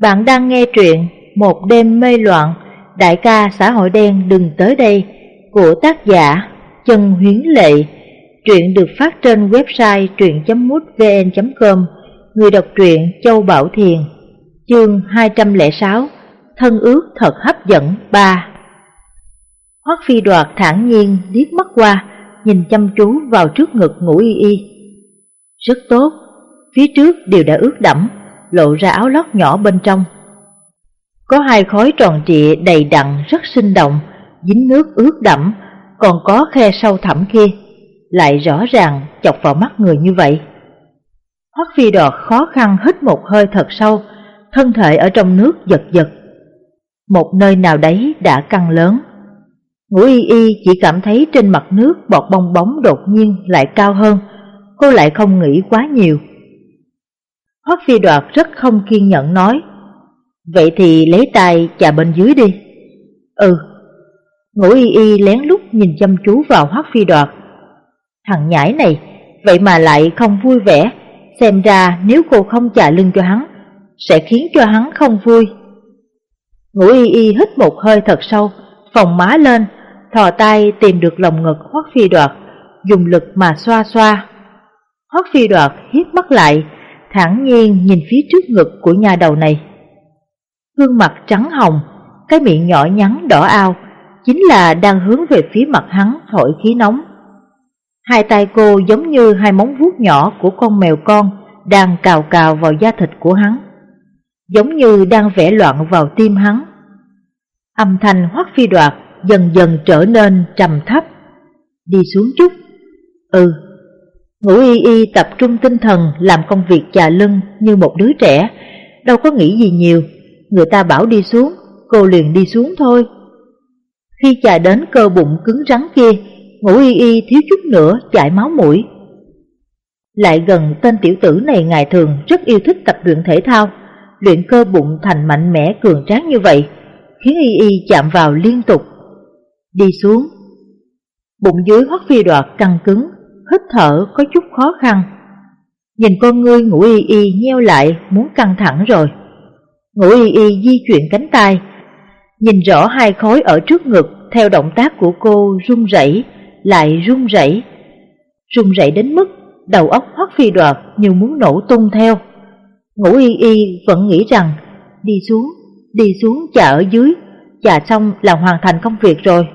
Bạn đang nghe truyện Một đêm mê loạn, đại ca xã hội đen đừng tới đây của tác giả Trần Huyến Lệ. Truyện được phát trên website truyện.mútvn.com, người đọc truyện Châu Bảo Thiền, chương 206, Thân ước thật hấp dẫn 3. Hoắc Phi Đoạt thản nhiên liếc mắt qua, nhìn chăm chú vào trước ngực ngủ y y. Rất tốt, phía trước đều đã ướt đẫm, lộ ra áo lót nhỏ bên trong. Có hai khối tròn trịa đầy đặn rất sinh động, dính nước ướt đẫm, còn có khe sâu thẳm kia, lại rõ ràng chọc vào mắt người như vậy. Hoắc phi đọt khó khăn hít một hơi thật sâu, thân thể ở trong nước giật giật. Một nơi nào đấy đã căng lớn. Ngũ y y chỉ cảm thấy trên mặt nước bọt bong bóng đột nhiên lại cao hơn, cô lại không nghĩ quá nhiều. Hoắc phi đoạt rất không kiên nhẫn nói, Vậy thì lấy tay chà bên dưới đi. Ừ. Ngũ y y lén lút nhìn chăm chú vào Hoắc phi đoạt Thằng nhãi này, Vậy mà lại không vui vẻ. Xem ra nếu cô không chà lưng cho hắn, Sẽ khiến cho hắn không vui. Ngũ y y hít một hơi thật sâu Phòng má lên, Thò tay tìm được lồng ngực Hoắc phi đoạt Dùng lực mà xoa xoa. Hoắc phi đoạt hiếp mắt lại thản nhiên nhìn phía trước ngực của nhà đầu này. Gương mặt trắng hồng, cái miệng nhỏ nhắn đỏ ao, chính là đang hướng về phía mặt hắn thổi khí nóng. Hai tay cô giống như hai móng vuốt nhỏ của con mèo con đang cào cào vào da thịt của hắn, giống như đang vẽ loạn vào tim hắn. Âm thanh hoắc phi đoạt dần dần trở nên trầm thấp. Đi xuống chút. Ừ, Ngũ y y tập trung tinh thần làm công việc chà lưng như một đứa trẻ, đâu có nghĩ gì nhiều, người ta bảo đi xuống, cô liền đi xuống thôi. Khi chà đến cơ bụng cứng rắn kia, ngũ y y thiếu chút nữa chảy máu mũi. Lại gần tên tiểu tử này ngày thường rất yêu thích tập luyện thể thao, luyện cơ bụng thành mạnh mẽ cường tráng như vậy, khiến y y chạm vào liên tục. Đi xuống, bụng dưới hoắc phi đoạt căng cứng, hít thở có chút khó khăn. Nhìn con ngươi ngủ y y nheo lại muốn căng thẳng rồi. Ngủ y y di chuyển cánh tay, nhìn rõ hai khối ở trước ngực theo động tác của cô run rẩy lại run rẩy run rẩy đến mức đầu óc hoắc phi đoạt như muốn nổ tung theo. Ngủ y y vẫn nghĩ rằng đi xuống, đi xuống chà ở dưới, chà xong là hoàn thành công việc rồi.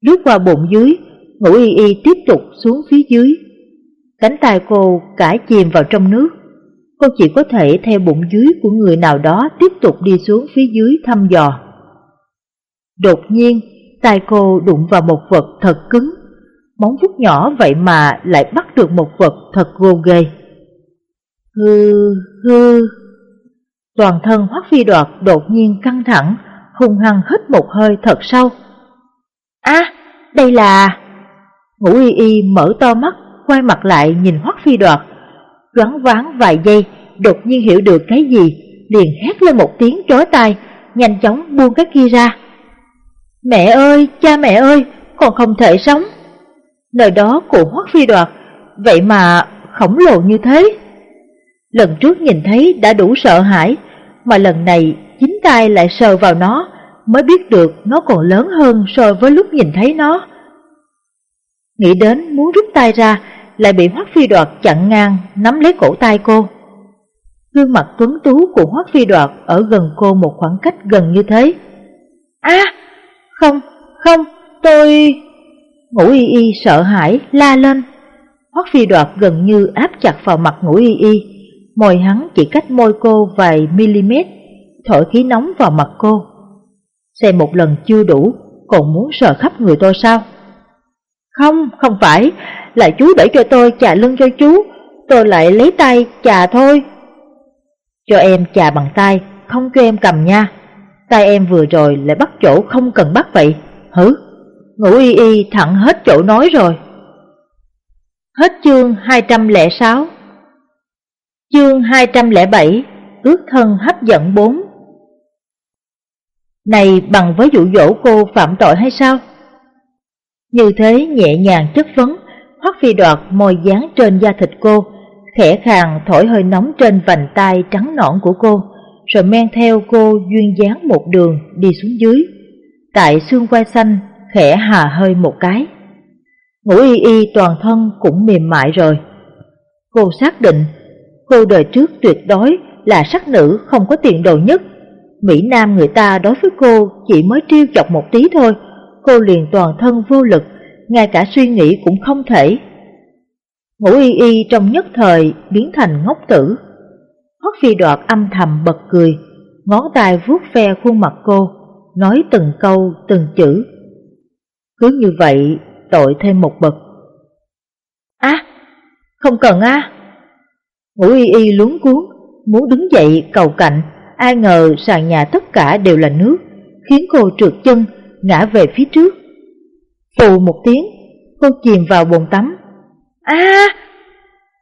Lướt qua bụng dưới, Ngũ y y tiếp tục xuống phía dưới. Cánh tay cô cả chìm vào trong nước. Cô chỉ có thể theo bụng dưới của người nào đó tiếp tục đi xuống phía dưới thăm dò. Đột nhiên, tay cô đụng vào một vật thật cứng. Móng vuốt nhỏ vậy mà lại bắt được một vật thật gồ ghề. Hư, hư. Toàn thân hoắc phi đoạt đột nhiên căng thẳng, hung hăng hít một hơi thật sâu. À, đây là... Ngũ y y mở to mắt, quay mặt lại nhìn Hoắc Phi Đoạt. Choáng ván vài giây, đột nhiên hiểu được cái gì, liền hét lên một tiếng chói tai, nhanh chóng buông cái kia ra. Mẹ ơi, cha mẹ ơi, còn không thể sống. Nơi đó của Hoắc Phi Đoạt, vậy mà khổng lồ như thế. Lần trước nhìn thấy đã đủ sợ hãi, mà lần này chính tay lại sờ vào nó, mới biết được nó còn lớn hơn so với lúc nhìn thấy nó. Nghĩ đến muốn rút tay ra, lại bị Hoắc Phi Đoạt chặn ngang, nắm lấy cổ tay cô. Gương mặt tuấn tú của Hoắc Phi Đoạt ở gần cô một khoảng cách gần như thế. À, không, không, tôi... Ngũ y y sợ hãi, la lên. Hoắc Phi Đoạt gần như áp chặt vào mặt ngũ y y, môi hắn chỉ cách môi cô vài mm, thổi khí nóng vào mặt cô. Xem một lần chưa đủ, còn muốn sờ khắp người tôi sao? Không, không phải, là chú để cho tôi chà lưng cho chú, tôi lại lấy tay chà thôi. Cho em chà bằng tay, không cho em cầm nha. Tay em vừa rồi lại bắt chỗ không cần bắt vậy, hử? Ngủ y y thẳng hết chỗ nói rồi. Hết chương 206 Chương 207 Ước thân hấp dẫn 4 Này bằng với dụ dỗ cô phạm tội hay sao? Như thế nhẹ nhàng chất vấn, Hoắc Phi đoạt môi dán trên da thịt cô, khẽ khàng thổi hơi nóng trên vành tay trắng nõn của cô, rồi men theo cô duyên dáng một đường đi xuống dưới. Tại xương quai xanh khẽ hà hơi một cái. Ngũ y y toàn thân cũng mềm mại rồi. Cô xác định cô đời trước tuyệt đối là sắc nữ không có tiền đồ nhất. Mỹ Nam người ta đối với cô chỉ mới trêu chọc một tí thôi, cô liền toàn thân vô lực, ngay cả suy nghĩ cũng không thể. Ngũ y y trong nhất thời biến thành ngốc tử. Hoắc phi đoạt âm thầm bật cười, ngón tay vuốt ve khuôn mặt cô, nói từng câu từng chữ. Cứ như vậy tội thêm một bậc. Á, không cần á. Ngũ y y luống cuốn, muốn đứng dậy cầu cạnh, ai ngờ sàn nhà tất cả đều là nước, khiến cô trượt chân, ngã về phía trước. Phù một tiếng, cô chìm vào bồn tắm. a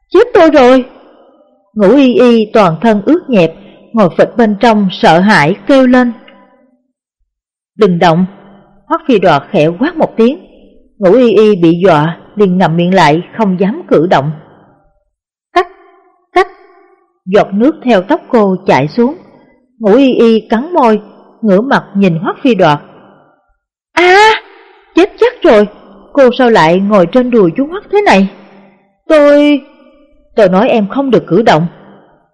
chết tôi rồi! Ngũ y y toàn thân ướt nhẹp, ngồi phịch bên trong sợ hãi kêu lên. Đừng động! Hoắc phi đoạt khẽ quát một tiếng. Ngũ y y bị dọa, liền ngậm miệng lại, không dám cử động. Cách, cách, giọt nước theo tóc cô chạy xuống. Ngũ y y cắn môi, ngửa mặt nhìn Hoắc phi đoạt a chết chắc rồi, cô sao lại ngồi trên đùi chú Hoắc thế này? Tôi... Tôi nói em không được cử động.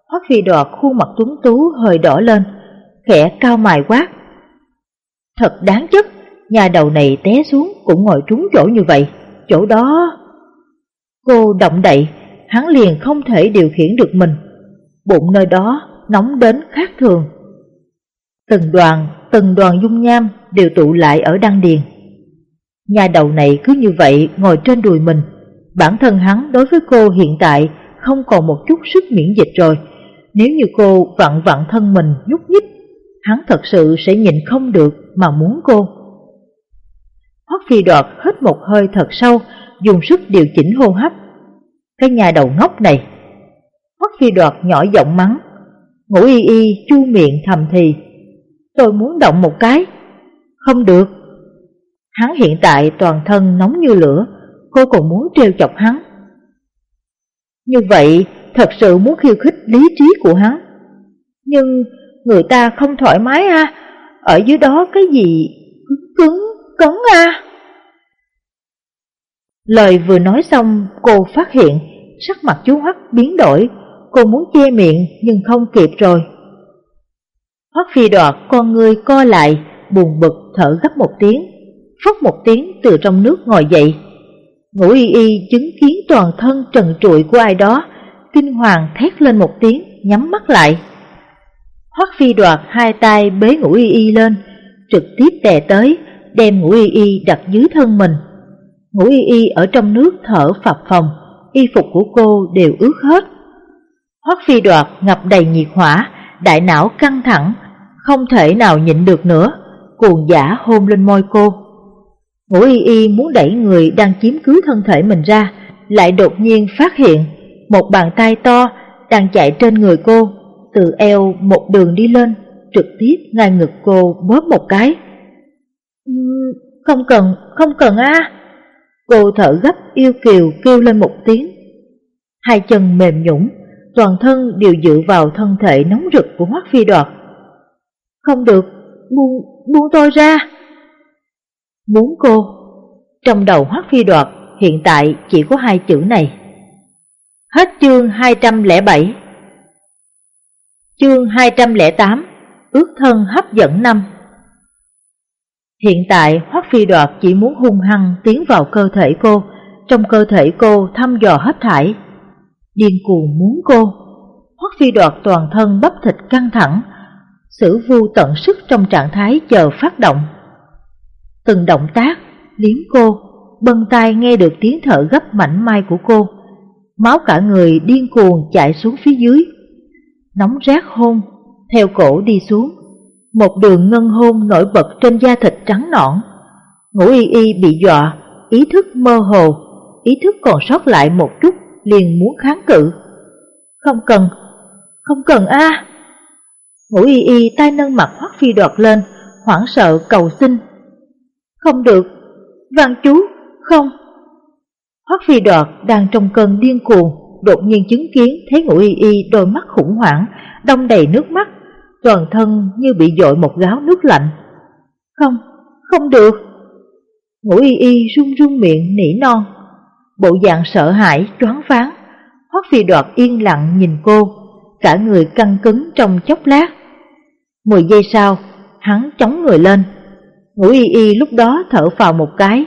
Hoắc phi đoạt khuôn mặt tuấn tú hơi đỏ lên, khẽ cao mài quát. Thật đáng chất, nhà đầu này té xuống cũng ngồi trúng chỗ như vậy, chỗ đó... Cô động đậy, hắn liền không thể điều khiển được mình. Bụng nơi đó nóng đến khác thường. Từng đoàn, từng đoàn dung nham đều tụ lại ở đăng điền. Nhà đầu này cứ như vậy ngồi trên đùi mình. Bản thân hắn đối với cô hiện tại không còn một chút sức miễn dịch rồi. Nếu như cô vặn vặn thân mình nhúc nhích, hắn thật sự sẽ nhìn không được mà muốn cô. Hoắc phi đoạt hít một hơi thật sâu, dùng sức điều chỉnh hô hấp. Cái nhà đầu ngốc này. Hoắc phi đoạt nhỏ giọng mắng. Ngũ y y chu miệng thầm thì. Tôi muốn động một cái. Không được. Hắn hiện tại toàn thân nóng như lửa, cô còn muốn trêu chọc hắn. Như vậy thật sự muốn khiêu khích lý trí của hắn. Nhưng người ta không thoải mái à, ở dưới đó cái gì cứng cứng cấn à. Lời vừa nói xong cô phát hiện sắc mặt chú Hoắc biến đổi, cô muốn che miệng nhưng không kịp rồi. Hoắc phi đoạt con người co lại, buồn bực thở gấp một tiếng, phốc một tiếng từ trong nước ngồi dậy. Ngũ y y chứng kiến toàn thân trần trụi của ai đó, kinh hoàng thét lên một tiếng, nhắm mắt lại. Hoắc phi đoạt hai tay bế ngũ y y lên, trực tiếp đè tới, đem ngũ y y đặt dưới thân mình. Ngũ y y ở trong nước thở phập phồng, y phục của cô đều ướt hết. Hoắc phi đoạt ngập đầy nhiệt hỏa, đại não căng thẳng, không thể nào nhịn được nữa, cuồng giả hôn lên môi cô. Ngũ y y muốn đẩy người đang chiếm cứ thân thể mình ra, lại đột nhiên phát hiện một bàn tay to đang chạy trên người cô, từ eo một đường đi lên, trực tiếp ngay ngực cô bóp một cái. Không cần, không cần a. Cô thở gấp yêu kiều kêu lên một tiếng. Hai chân mềm nhũng, toàn thân đều dựa vào thân thể nóng rực của Hoắc Phi Đoạt. Không được, buông, buông tôi ra. Muốn cô, trong đầu Hoắc Phi Đoạt hiện tại chỉ có hai chữ này. Hết chương 207 Chương 208 Ước thân hấp dẫn năm Hiện tại Hoắc Phi Đoạt chỉ muốn hung hăng tiến vào cơ thể cô, trong cơ thể cô thăm dò hấp thải. Điên cuồng muốn cô, Hoắc Phi Đoạt toàn thân bắp thịt căng thẳng, sử vu tận sức trong trạng thái chờ phát động. Từng động tác, liếm cô, bân tay nghe được tiếng thở gấp mảnh mai của cô, máu cả người điên cuồng chạy xuống phía dưới. Nóng rát hôn, theo cổ đi xuống, một đường ngân hôn nổi bật trên da thịt trắng nõn. Ngũ y y bị dọa, ý thức mơ hồ, ý thức còn sót lại một chút liền muốn kháng cự. Không cần, không cần a. Ngũ y y tay nâng mặt hoắc phi đoạt lên, hoảng sợ cầu xin. Không được, văn chú, không. Hoắc phi đoạt đang trong cơn điên cuồng, đột nhiên chứng kiến thấy ngũ y y đôi mắt khủng hoảng, đông đầy nước mắt, toàn thân như bị dội một gáo nước lạnh. Không, không được. Ngũ y y run run miệng nỉ non, bộ dạng sợ hãi, choáng váng. Hoắc phi đoạt yên lặng nhìn cô, cả người căng cứng trong chốc lát. Mười giây sau, hắn chống người lên. Ngũ y y lúc đó thở vào một cái.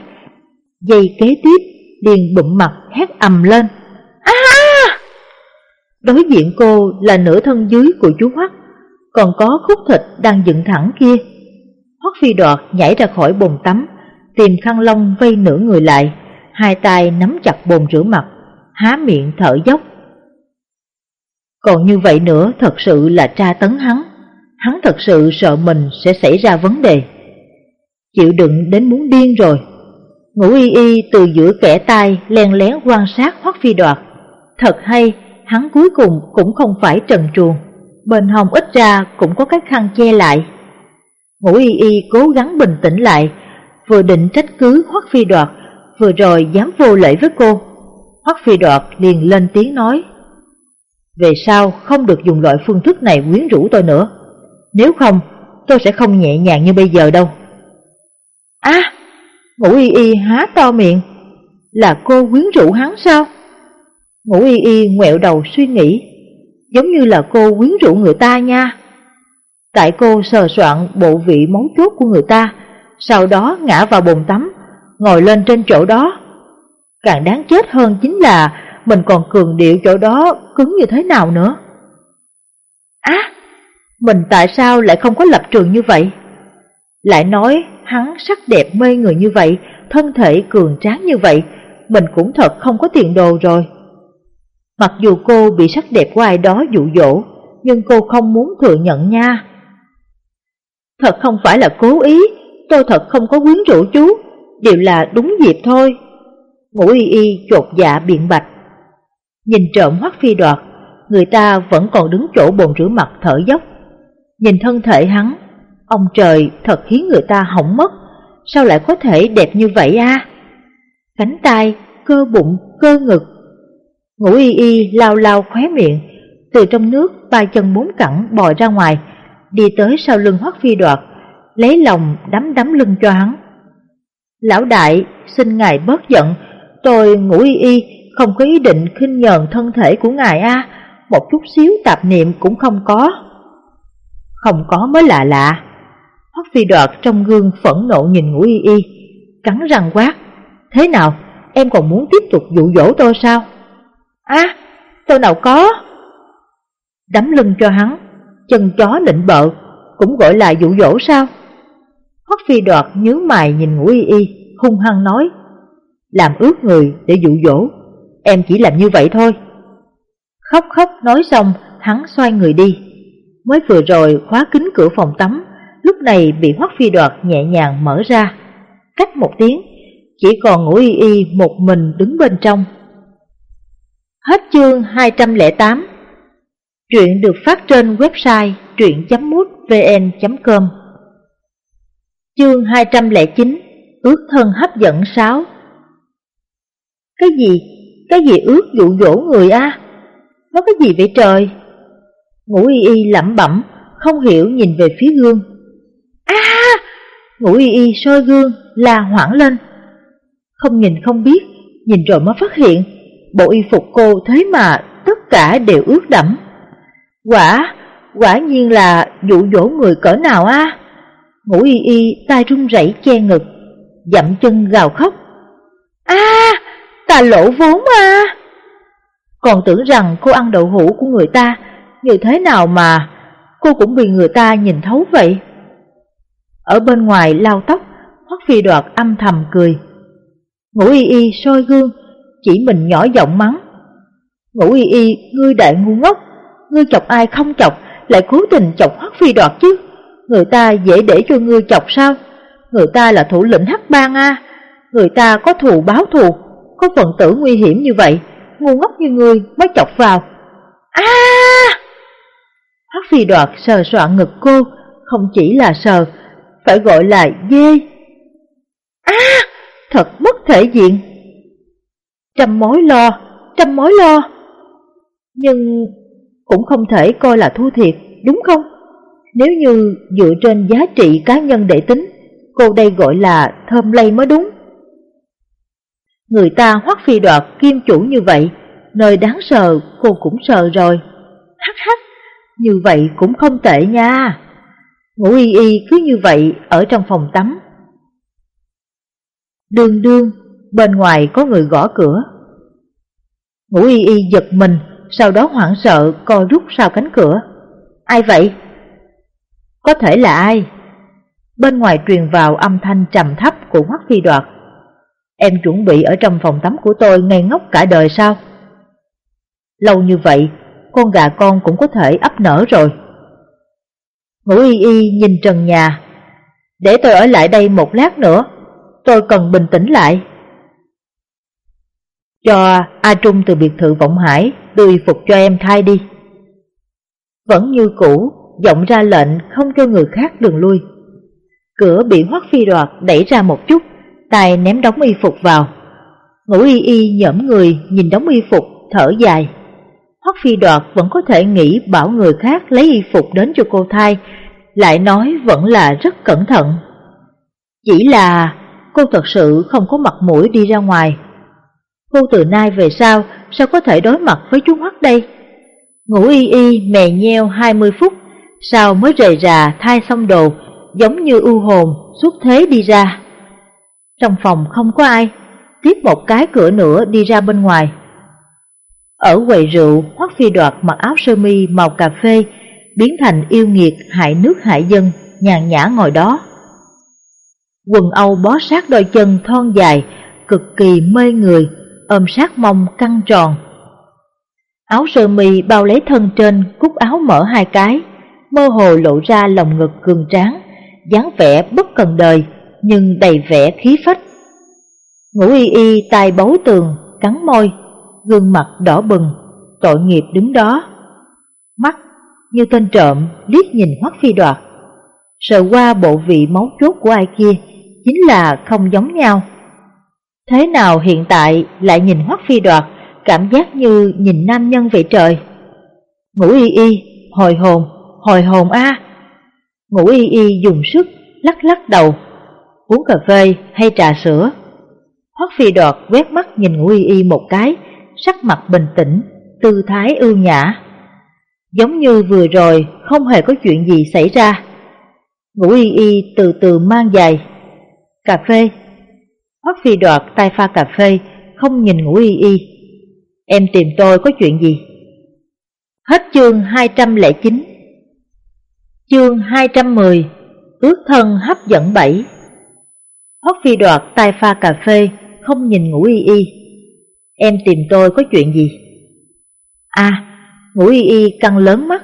Giây kế tiếp, liền bụng mặt hét ầm lên. À! Đối diện cô là nửa thân dưới của chú Hoắc, còn có khúc thịt đang dựng thẳng kia. Hoắc phi đoạt nhảy ra khỏi bồn tắm, tìm khăn lông vây nửa người lại, hai tay nắm chặt bồn rửa mặt, há miệng thở dốc. Còn như vậy nữa thật sự là tra tấn hắn, hắn thật sự sợ mình sẽ xảy ra vấn đề. Chịu đựng đến muốn điên rồi. Ngũ y y từ giữa kẻ tai len lén quan sát Hoắc Phi Đoạt. Thật hay, hắn cuối cùng cũng không phải trần truồng, bên hồng ít ra cũng có cái khăn che lại. Ngũ y y cố gắng bình tĩnh lại, vừa định trách cứ Hoắc Phi Đoạt, vừa rồi dám vô lễ với cô. Hoắc Phi Đoạt liền lên tiếng nói, Về sau không được dùng loại phương thức này quyến rũ tôi nữa, nếu không tôi sẽ không nhẹ nhàng như bây giờ đâu. À, Ngũ y y há to miệng, là cô quyến rũ hắn sao? Ngũ y y ngoẹo đầu suy nghĩ, giống như là cô quyến rũ người ta nha. Tại cô sờ soạn bộ vị mấu chốt của người ta, sau đó ngã vào bồn tắm, ngồi lên trên chỗ đó. Càng đáng chết hơn chính là mình còn cường điệu chỗ đó cứng như thế nào nữa. Á, mình tại sao lại không có lập trường như vậy? Lại nói hắn sắc đẹp mê người như vậy, thân thể cường tráng như vậy, mình cũng thật không có tiền đồ rồi. Mặc dù cô bị sắc đẹp của ai đó dụ dỗ, nhưng cô không muốn thừa nhận nha. Thật không phải là cố ý, tôi thật không có quyến rũ chú, đều là đúng dịp thôi. Ngũ y y chột dạ biện bạch. Nhìn trộm hoắc phi đoạt, người ta vẫn còn đứng chỗ bồn rửa mặt thở dốc. Nhìn thân thể hắn, ông trời thật khiến người ta hỏng mất, sao lại có thể đẹp như vậy a? Cánh tay, cơ bụng, cơ ngực. Ngũ y y lao lao khóe miệng, từ trong nước ba chân bốn cẳng bò ra ngoài, đi tới sau lưng hoắc phi đoạt, lấy lòng đấm đấm lưng cho hắn. Lão đại, xin ngài bớt giận, tôi ngũ y y không có ý định khinh nhờn thân thể của ngài a, một chút xíu tạp niệm cũng không có. Không có mới lạ lạ. Hoắc phi đoạt trong gương phẫn nộ nhìn ngũ y y, cắn răng quát. Thế nào, em còn muốn tiếp tục dụ dỗ tôi sao? À, tôi nào có. Đấm lưng cho hắn, chân chó lịnh bợ, cũng gọi là dụ dỗ sao? Hoắc phi đoạt nhớ mày nhìn ngũ y y, hung hăng nói. Làm ướt người để dụ dỗ, em chỉ làm như vậy thôi. Khóc khóc nói xong, hắn xoay người đi. Mới vừa rồi khóa kính cửa phòng tắm, lúc này bị Hoắc Phi Đoạt nhẹ nhàng mở ra. Cách một tiếng, chỉ còn ngủ y y một mình đứng bên trong. Hết chương 208 Truyện được phát trên website truyện.mútvn.com Chương 209 Ước thân hấp dẫn 6 Cái gì? Cái gì ước dụ dỗ người a? Nó cái gì vậy trời? Ngũ y y lẩm bẩm, không hiểu nhìn về phía gương. a Ngũ y y soi gương, la hoảng lên. Không nhìn không biết, nhìn rồi mới phát hiện, bộ y phục cô thế mà tất cả đều ướt đẫm. Quả, quả nhiên là dụ dỗ người cỡ nào a? Ngũ y y tay run rẩy che ngực, dậm chân gào khóc. a ta lỗ vốn à! Còn tưởng rằng cô ăn đậu hũ của người ta như thế nào mà cô cũng bị người ta nhìn thấu vậy? Ở bên ngoài lau tóc, Hoắc Phi Đoạt âm thầm cười. Ngũ y y soi gương, chỉ mình nhỏ giọng mắng. Ngũ y y, ngươi đại ngu ngốc, ngươi chọc ai không chọc, lại cố tình chọc Hoắc Phi Đoạt chứ. Người ta dễ để cho ngươi chọc sao? Người ta là thủ lĩnh hắc bang a, người ta có thù báo thù, có phần tử nguy hiểm như vậy, ngu ngốc như ngươi mới chọc vào. A! Hắc phi đoạt sờ soạn ngực cô, không chỉ là sờ, phải gọi là dê. À, thật mất thể diện. Trăm mối lo, trăm mối lo. Nhưng cũng không thể coi là thua thiệt, đúng không? Nếu như dựa trên giá trị cá nhân để tính, cô đây gọi là thơm lây mới đúng. Người ta hoắc phi đoạt kim chủ như vậy, nơi đáng sờ cô cũng sờ rồi. Hắc hắc, như vậy cũng không tệ nha. Ngủ y y cứ như vậy ở trong phòng tắm. Đương đương, bên ngoài có người gõ cửa. Ngủ y y giật mình, sau đó hoảng sợ co rút sau cánh cửa. Ai vậy? Có thể là ai? Bên ngoài truyền vào âm thanh trầm thấp của Hoắc Phi Đoạt. Em chuẩn bị ở trong phòng tắm của tôi ngây ngốc cả đời sao? Lâu như vậy, con gà con cũng có thể ấp nở rồi. Ngũ y y nhìn trần nhà. Để tôi ở lại đây một lát nữa, tôi cần bình tĩnh lại. Cho A Trung từ biệt thự Vọng Hải đưa phục cho em thay đi. Vẫn như cũ, giọng ra lệnh không cho người khác đường lui. Cửa bị Hoắc Phi Đoạt đẩy ra một chút, tay ném đóng y phục vào. Ngũ y y nhẫm người nhìn đóng y phục, thở dài. Hoắc Phi Đoạt vẫn có thể nghĩ bảo người khác lấy y phục đến cho cô thay, lại nói vẫn là rất cẩn thận. Chỉ là cô thật sự không có mặt mũi đi ra ngoài. Cô từ nay về sau sao có thể đối mặt với chú Hoắc đây? Ngủ y y mè nheo 20 phút, sau mới rời rà thay xong đồ, giống như u hồn xuất thế đi ra. Trong phòng không có ai, tiếp một cái cửa nữa đi ra bên ngoài. Ở quầy rượu, Hoắc Phi Đoạt mặc áo sơ mi màu cà phê, biến thành yêu nghiệt hại nước hại dân, nhàn nhã ngồi đó. Quần Âu bó sát đôi chân thon dài, cực kỳ mê người, ôm sát mông căng tròn. Áo sơ mi bao lấy thân trên, cúc áo mở hai cái, mơ hồ lộ ra lồng ngực cường tráng, dáng vẻ bất cần đời, nhưng đầy vẻ khí phách. Ngũ y y tai bấu tường, cắn môi, gương mặt đỏ bừng, tội nghiệp đứng đó. Mắt như tên trộm liếc nhìn hoắc phi đoạt. Sợ qua bộ vị máu chốt của ai kia, chính là không giống nhau. Thế nào hiện tại lại nhìn hoắc phi đoạt, cảm giác như nhìn nam nhân vậy trời. Ngũ y y, hồi hồn, hồi hồn a. Ngũ y y dùng sức, lắc lắc đầu, uống cà phê hay trà sữa. Hoắc phi đoạt quét mắt nhìn ngũ y y một cái, sắc mặt bình tĩnh, tư thái ưu nhã. Giống như vừa rồi không hề có chuyện gì xảy ra. Ngũ y y từ từ mang giày. Cà phê. Hoắc phi đoạt tay pha cà phê, không nhìn ngũ y y. Em tìm tôi có chuyện gì? Hết chương 209 Chương 210 Ước thân hấp dẫn bảy Hoắc phi đoạt tay pha cà phê, không nhìn ngũ y y. Em tìm tôi có chuyện gì? À, ngũ y y căng lớn mắt.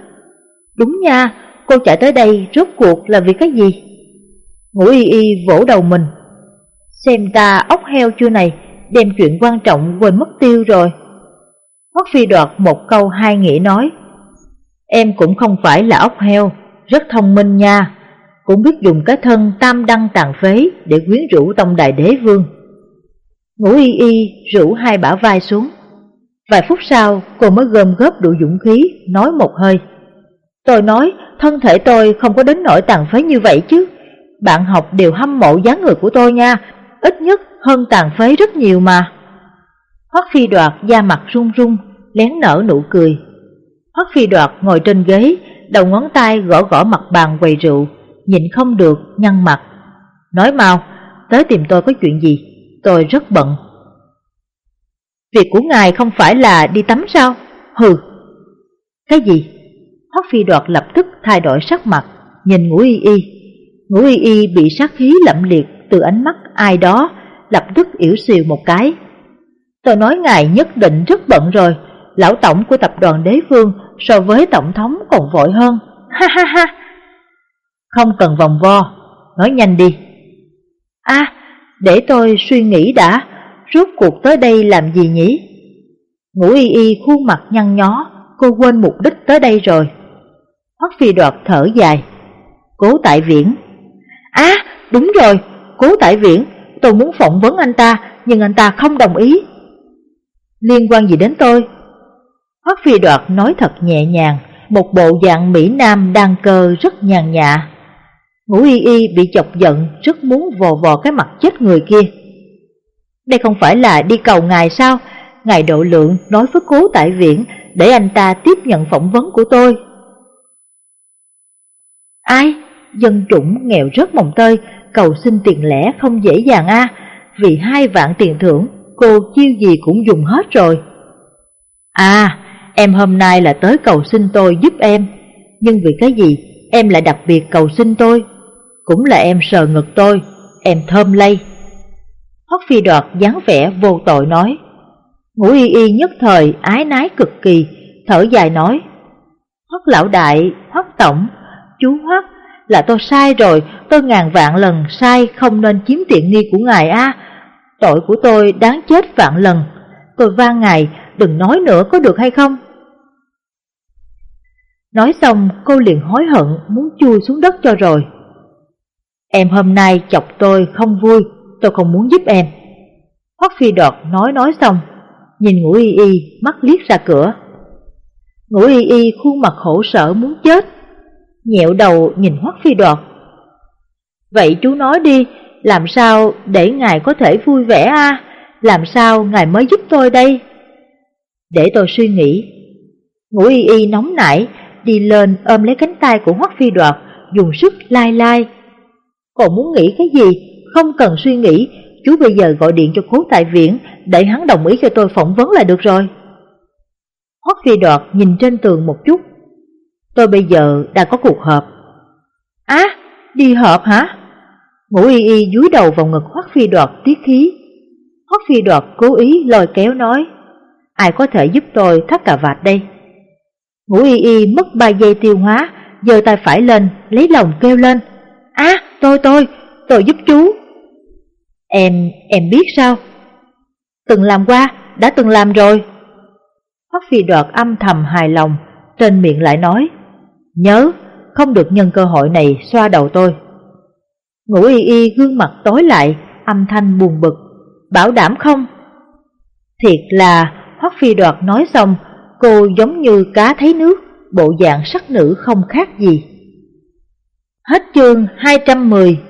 Đúng nha, cô chạy tới đây rốt cuộc là vì cái gì? Ngũ y y vỗ đầu mình. Xem ta ốc heo chưa này, đem chuyện quan trọng quên mất tiêu rồi. Hoắc phi đoạt một câu hai nghĩa nói. Em cũng không phải là ốc heo, rất thông minh nha, cũng biết dùng cái thân tam đăng tàn phế để quyến rũ tông đại đế vương. Ngũ y y rủ hai bả vai xuống. Vài phút sau cô mới gom góp đủ dũng khí nói một hơi. Tôi nói thân thể tôi không có đến nỗi tàn phế như vậy chứ. Bạn học đều hâm mộ dáng người của tôi nha, ít nhất hơn tàn phế rất nhiều mà. Hoắc phi đoạt da mặt run run, lén nở nụ cười. Hoắc phi đoạt ngồi trên ghế, đầu ngón tay gõ gõ mặt bàn quầy rượu, nhìn không được, nhăn mặt. Nói mau, tới tìm tôi có chuyện gì? Tôi rất bận. Việc của ngài không phải là đi tắm sao? Hừ. Cái gì? Hoắc phi đoạt lập tức thay đổi sắc mặt, nhìn ngũ y y. Ngũ y y bị sát khí lậm liệt từ ánh mắt ai đó, lập tức yếu xìu một cái. Tôi nói ngài nhất định rất bận rồi, lão tổng của tập đoàn đế vương so với tổng thống còn vội hơn. Ha ha ha. Không cần vòng vo, nói nhanh đi. a để tôi suy nghĩ đã, rốt cuộc tới đây làm gì nhỉ? Ngũ y y khuôn mặt nhăn nhó, cô quên mục đích tới đây rồi. Hoắc phi đoạt thở dài. Cố tại viễn. À, đúng rồi, cố tại viễn, tôi muốn phỏng vấn anh ta, nhưng anh ta không đồng ý. Liên quan gì đến tôi? Hoắc phi đoạt nói thật nhẹ nhàng, một bộ dạng Mỹ Nam đang cơ rất nhàn nhạ. Ngũ y y bị chọc giận, rất muốn vò vò cái mặt chết người kia. Đây không phải là đi cầu ngài sao? Ngài độ lượng nói với cố tại viện để anh ta tiếp nhận phỏng vấn của tôi. Ai? Dân chủng nghèo rất mồng tơi, cầu xin tiền lẻ không dễ dàng a vì hai vạn tiền thưởng, cô chiêu gì cũng dùng hết rồi. À, em hôm nay là tới cầu xin tôi giúp em, nhưng vì cái gì em lại đặc biệt cầu xin tôi? Cũng là em sờ ngực tôi, em thơm lây. Hoắc phi đoạt dáng vẻ vô tội nói. Ngũ y y nhất thời ái nái cực kỳ, thở dài nói. Hoắc lão đại, Hoắc tổng, chú Hoắc, là tôi sai rồi, tôi ngàn vạn lần sai không nên chiếm tiện nghi của ngài a. Tội của tôi đáng chết vạn lần, tôi van ngài đừng nói nữa có được hay không? Nói xong cô liền hối hận muốn chui xuống đất cho rồi. Em hôm nay chọc tôi không vui, tôi không muốn giúp em. Hoắc phi đọt nói nói xong, nhìn ngũ y y mắt liếc ra cửa. Ngũ y y khuôn mặt khổ sở muốn chết, nhẹo đầu nhìn Hoắc phi đọt. Vậy chú nói đi, làm sao để ngài có thể vui vẻ a? Làm sao ngài mới giúp tôi đây? Để tôi suy nghĩ. Ngũ y y nóng nảy, đi lên ôm lấy cánh tay của Hoắc phi đoạt, dùng sức lai lai. Còn muốn nghĩ cái gì, không cần suy nghĩ, chú bây giờ gọi điện cho cố tại viện để hắn đồng ý cho tôi phỏng vấn là được rồi. Hoắc phi đoạt nhìn trên tường một chút. Tôi bây giờ đã có cuộc họp. Á, đi họp hả? Ngũ y y dúi đầu vào ngực Hoắc phi đoạt tiết khí. Hoắc phi đoạt cố ý lôi kéo nói, ai có thể giúp tôi thắt cà vạt đây? Ngũ y y mất 3 giây tiêu hóa, giơ tay phải lên, lấy lòng kêu lên. Á, tôi tôi, tôi giúp chú. Em, em biết sao? Từng làm qua, đã từng làm rồi. Hoắc phi đoạt âm thầm hài lòng, trên miệng lại nói. Nhớ, không được nhân cơ hội này xoa đầu tôi. Ngũ y y gương mặt tối lại, âm thanh buồn bực. Bảo đảm không? Thiệt là, Hoắc phi đoạt nói xong, cô giống như cá thấy nước, bộ dạng sắc nữ không khác gì. Hết chương 210